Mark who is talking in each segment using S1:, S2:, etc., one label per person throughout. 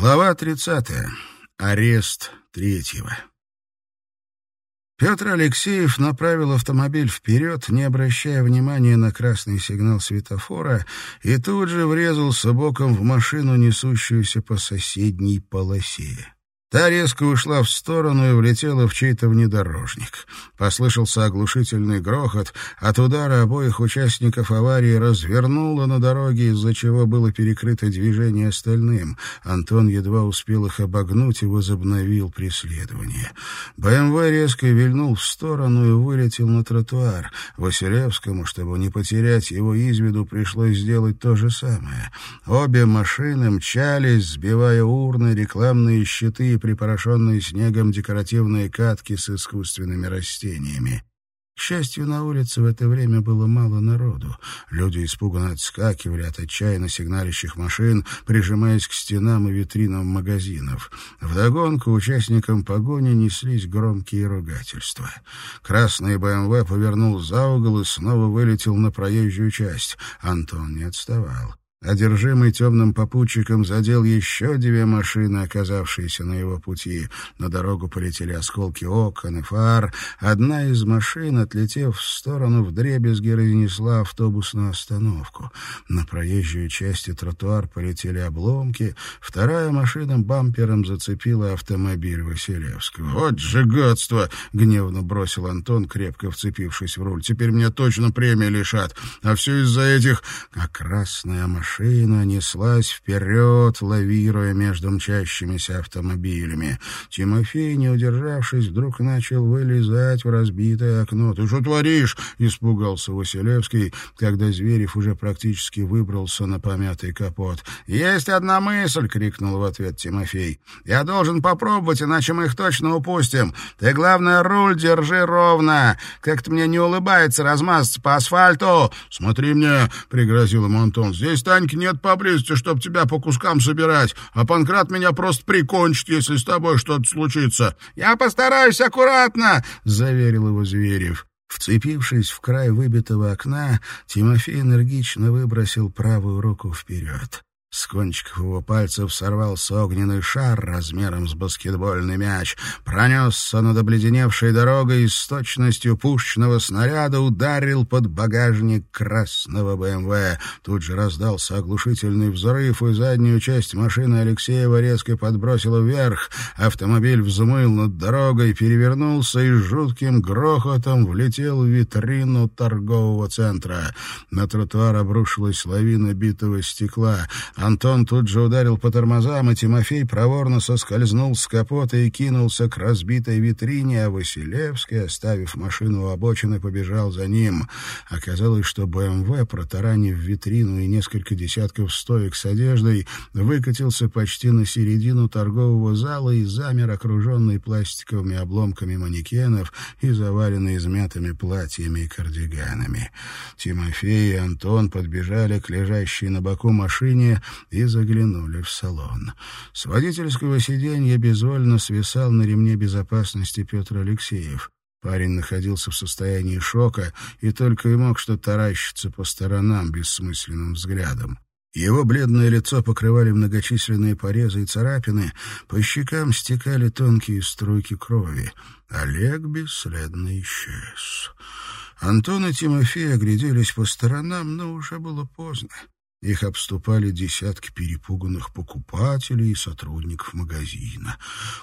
S1: Глава 30. Арест третьего. Петр Алексеев направил автомобиль вперед, не обращая внимания на красный сигнал светофора, и тут же врезался боком в машину, несущуюся по соседней полосе. Та резко ушла в сторону и влетела в чей-то внедорожник. Послышался оглушительный грохот. От удара обоих участников аварии развернуло на дороге, из-за чего было перекрыто движение остальным. Антон едва успел их обогнуть и возобновил преследование. БМВ резко вильнул в сторону и вылетел на тротуар. Василевскому, чтобы не потерять его из виду, пришлось сделать то же самое. Обе машины мчались, сбивая урны, рекламные щиты припорошенные снегом декоративные катки с искусственными растениями. К счастью, на улице в это время было мало народу. Люди испуганно отскакивали от отчаянно сигналящих машин, прижимаясь к стенам и витринам магазинов. Вдогонку участникам погони неслись громкие ругательства. Красный БМВ повернул за угол и снова вылетел на проезжую часть. Антон не отставал. Одержимый темным попутчиком задел еще две машины, оказавшиеся на его пути. На дорогу полетели осколки окон и фар. Одна из машин, отлетев в сторону, вдребезги разнесла автобусную остановку. На проезжей части тротуар полетели обломки. Вторая машина бампером зацепила автомобиль Василевского. «Вот же гадство!» — гневно бросил Антон, крепко вцепившись в руль. «Теперь мне точно премии лишат. А все из-за этих...» А красная машина Машина неслась вперед, лавируя между мчащимися автомобилями. Тимофей, не удержавшись, вдруг начал вылезать в разбитое окно. «Ты что творишь?» — испугался Василевский, когда Зверев уже практически выбрался на помятый капот. «Есть одна мысль!» — крикнул в ответ Тимофей. «Я должен попробовать, иначе мы их точно упустим. Ты, главное, руль держи ровно. Как-то мне не улыбается размазаться по асфальту». «Смотри мне!» — пригрозил ему Антон. «Здесь-то Таньки нет поблизости, чтоб тебя по кускам собирать, а Панкрат меня просто прикончит, если с тобой что-то случится. Я постараюсь аккуратно, — заверил его Зверев. Вцепившись в край выбитого окна, Тимофей энергично выбросил правую руку вперед. С кончиков его пальцев сорвался огненный шар размером с баскетбольный мяч, пронесся над обледеневшей дорогой и с точностью пушечного снаряда ударил под багажник красного БМВ. Тут же раздался оглушительный взрыв, и заднюю часть машины Алексеева резко подбросило вверх. Автомобиль взмыл над дорогой, перевернулся и с жутким грохотом влетел в витрину торгового центра. На тротуар обрушилась лавина битого стекла — Антон тут же ударил по тормозам, и Тимофей проворно соскользнул с капота и кинулся к разбитой витрине, а Василевский, оставив машину у обочины, побежал за ним. Оказалось, что БМВ, протаранив витрину и несколько десятков стоек с одеждой, выкатился почти на середину торгового зала и замер, окруженный пластиковыми обломками манекенов и заваленный измятыми платьями и кардиганами. Тимофей и Антон подбежали к лежащей на боку машине и заглянули в салон. С водительского сиденья безвольно свисал на ремне безопасности Петр Алексеев. Парень находился в состоянии шока и только и мог что таращиться по сторонам бессмысленным взглядом. Его бледное лицо покрывали многочисленные порезы и царапины, по щекам стекали тонкие струйки крови. Олег бесследно исчез. Антон и Тимофей огляделись по сторонам, но уже было поздно. Их обступали десятки перепуганных покупателей и сотрудников магазина.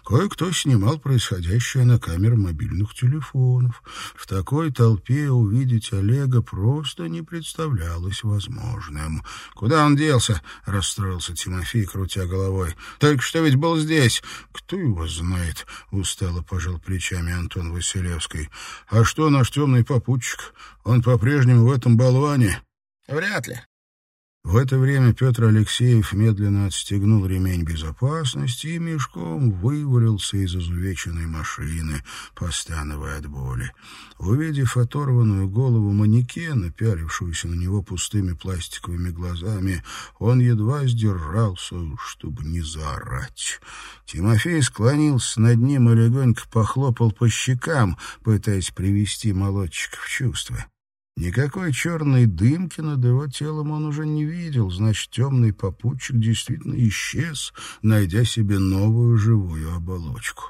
S1: Кое-кто снимал происходящее на камеры мобильных телефонов. В такой толпе увидеть Олега просто не представлялось возможным. «Куда он делся?» — расстроился Тимофей, крутя головой. «Только что ведь был здесь». «Кто его знает?» — устало пожал плечами Антон Василевский. «А что наш темный попутчик? Он по-прежнему в этом болване?» «Вряд ли. В это время Петр Алексеев медленно отстегнул ремень безопасности и мешком вывалился из изувеченной машины, постановая от боли. Увидев оторванную голову манекена, пялившуюся на него пустыми пластиковыми глазами, он едва сдержался, чтобы не заорать. Тимофей склонился над ним и легонько похлопал по щекам, пытаясь привести молодчика в чувство. Никакой черной дымки над его телом он уже не видел, значит, темный попутчик действительно исчез, найдя себе новую живую оболочку.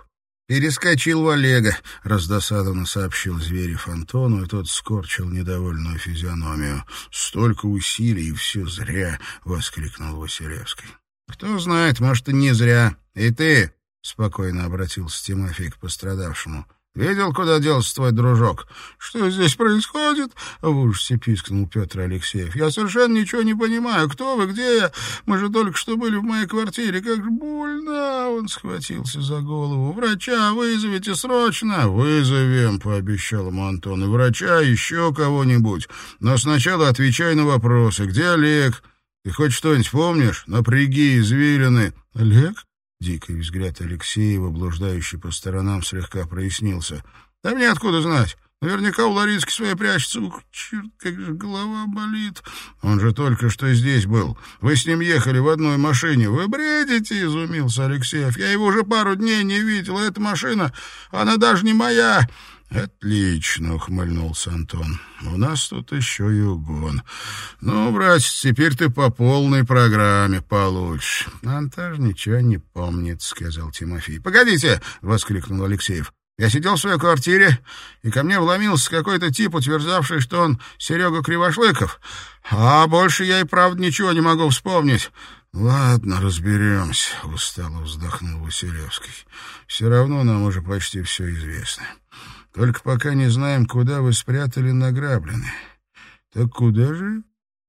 S1: «Перескочил в Олега», — раздосадованно сообщил Зверев Антону, и тот скорчил недовольную физиономию. «Столько усилий, и все зря», — воскликнул Василевский. «Кто знает, может, и не зря. И ты», — спокойно обратился Тимофей к пострадавшему, Видел, куда делся твой дружок? Что здесь происходит? В ужасе пискнул Петр Алексеев. Я совершенно ничего не понимаю. Кто вы, где я? Мы же только что были в моей квартире. Как же больно! Он схватился за голову. Врача вызовите срочно. Вызовем, пообещал ему Антон. И врача, еще кого-нибудь. Но сначала отвечай на вопросы. Где Олег? Ты хоть что-нибудь помнишь? Напряги извилины. Олег? Дикий взгляд Алексеева, блуждающий по сторонам, слегка прояснился. «Да мне откуда знать? Наверняка у Лариски своей прячется. Ух, черт, как же голова болит. Он же только что здесь был. Вы с ним ехали в одной машине. Вы бредите, — изумился Алексеев. Я его уже пару дней не видел. Эта машина, она даже не моя. «Отлично», — ухмыльнулся Антон. «У нас тут еще и угон. Ну, братец, теперь ты по полной программе получишь». «Антаж ничего не помнит», — сказал Тимофей. «Погодите!» — воскликнул Алексеев. «Я сидел в своей квартире, и ко мне вломился какой-то тип, утверждавший, что он Серега Кривошлыков. А больше я и правда ничего не могу вспомнить». «Ладно, разберемся», — устало вздохнул Василевский. «Все равно нам уже почти все известно». Только пока не знаем, куда вы спрятали награбленное. Так куда же?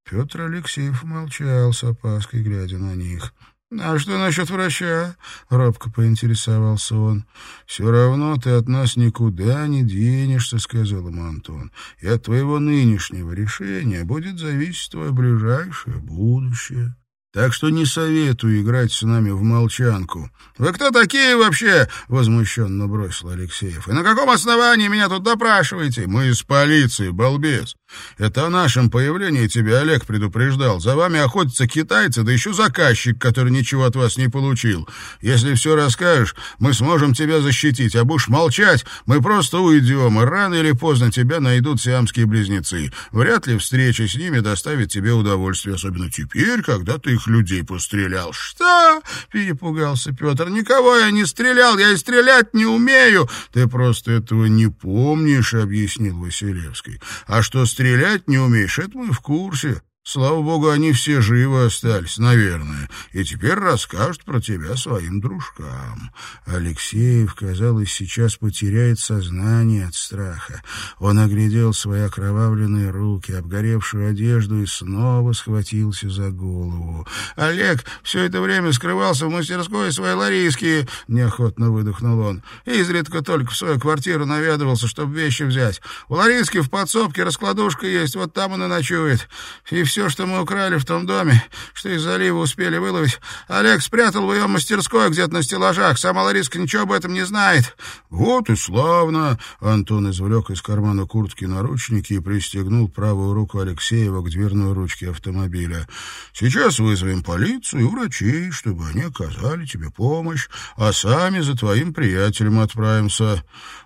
S1: Петр Алексеев молчал с опаской, глядя на них. «А что насчет врача?» — робко поинтересовался он. «Все равно ты от нас никуда не денешься», — сказал ему Антон. «И от твоего нынешнего решения будет зависеть твое ближайшее будущее». Так что не советую играть с нами в молчанку. Вы кто такие вообще? возмущенно бросил Алексеев. И на каком основании меня тут допрашиваете? Мы из полиции, балбес. Это о нашем появлении тебя Олег предупреждал. За вами охотятся китайцы, да еще заказчик, который ничего от вас не получил. Если все расскажешь, мы сможем тебя защитить. А будешь молчать, мы просто уйдем, и рано или поздно тебя найдут сиамские близнецы. Вряд ли встреча с ними доставит тебе удовольствие, особенно теперь, когда ты их людей пострелял. «Что?» — перепугался Петр. «Никого я не стрелял, я и стрелять не умею!» «Ты просто этого не помнишь», — объяснил Василевский. «А что стрелять не умеешь, это мы в курсе. Слава богу, они все живы остались, наверное, и теперь расскажут про тебя своим дружкам. Алексеев, казалось, сейчас потеряет сознание от страха. Он оглядел свои окровавленные руки, обгоревшую одежду и снова схватился за голову. «Олег все это время скрывался в мастерской своей Лариски», — неохотно выдохнул он. «Изредка только в свою квартиру наведывался, чтобы вещи взять. У Лариски в подсобке раскладушка есть, вот там он и ночует. И все все, что мы украли в том доме, что из залива успели выловить, Олег спрятал в ее мастерской где-то на стеллажах. Сама Лариска ничего об этом не знает. Вот и славно. Антон извлек из кармана куртки наручники и пристегнул правую руку Алексеева к дверной ручке автомобиля. Сейчас вызовем полицию и врачей, чтобы они оказали тебе помощь, а сами за твоим приятелем отправимся.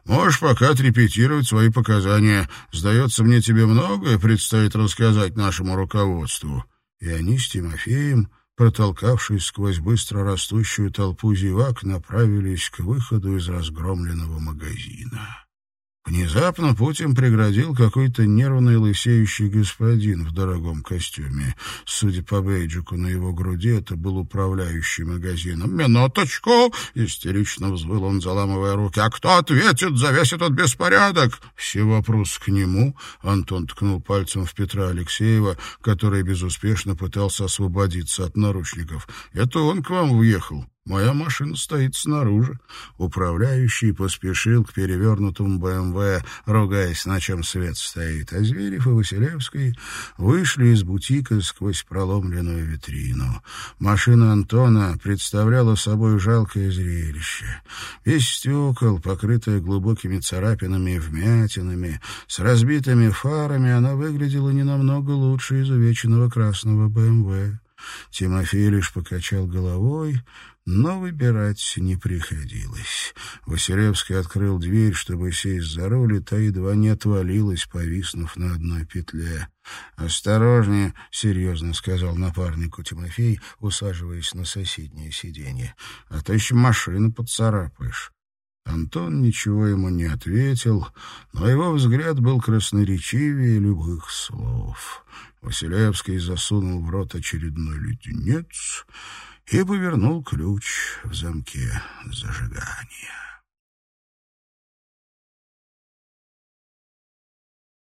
S1: Можешь пока отрепетировать свои показания. Сдается мне, тебе многое предстоит рассказать нашему руководству». И они с Тимофеем, протолкавшись сквозь быстро растущую толпу зевак, направились к выходу из разгромленного магазина. Внезапно путь им преградил какой-то нервный лысеющий господин в дорогом костюме. Судя по бейджику на его груди, это был управляющий магазином. «Минуточку!» — истерично взвыл он, заламывая руки. «А кто ответит за весь этот беспорядок?» «Все вопрос к нему», — Антон ткнул пальцем в Петра Алексеева, который безуспешно пытался освободиться от наручников. «Это он к вам въехал. Моя машина стоит снаружи. Управляющий поспешил к перевернутому БМВ, ругаясь, на чем свет стоит. А Зверев и Василевский вышли из бутика сквозь проломленную витрину. Машина Антона представляла собой жалкое зрелище. Весь стекол, покрытая глубокими царапинами и вмятинами, с разбитыми фарами, она выглядела не намного лучше изувеченного красного БМВ. Тимофей лишь покачал головой, но выбирать не приходилось. Василевский открыл дверь, чтобы сесть за руль, и та едва не отвалилась, повиснув на одной петле. «Осторожнее», — серьезно сказал напарнику Тимофей, усаживаясь на соседнее сиденье, «а то еще машину поцарапаешь». Антон ничего ему не ответил, но его взгляд был красноречивее любых слов. Василевский засунул в рот очередной леденец и повернул ключ в замке зажигания.